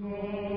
Lord.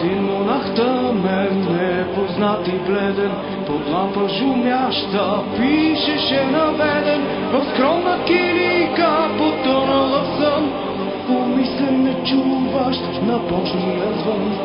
Един монах тъмен, непознат и бледен, под лампа жумяща, пишеше наведен в скромна килика, потънала в сън, умислен не чуващ на Божия звън.